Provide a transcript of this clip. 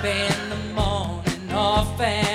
up in the morning, off and